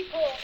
people.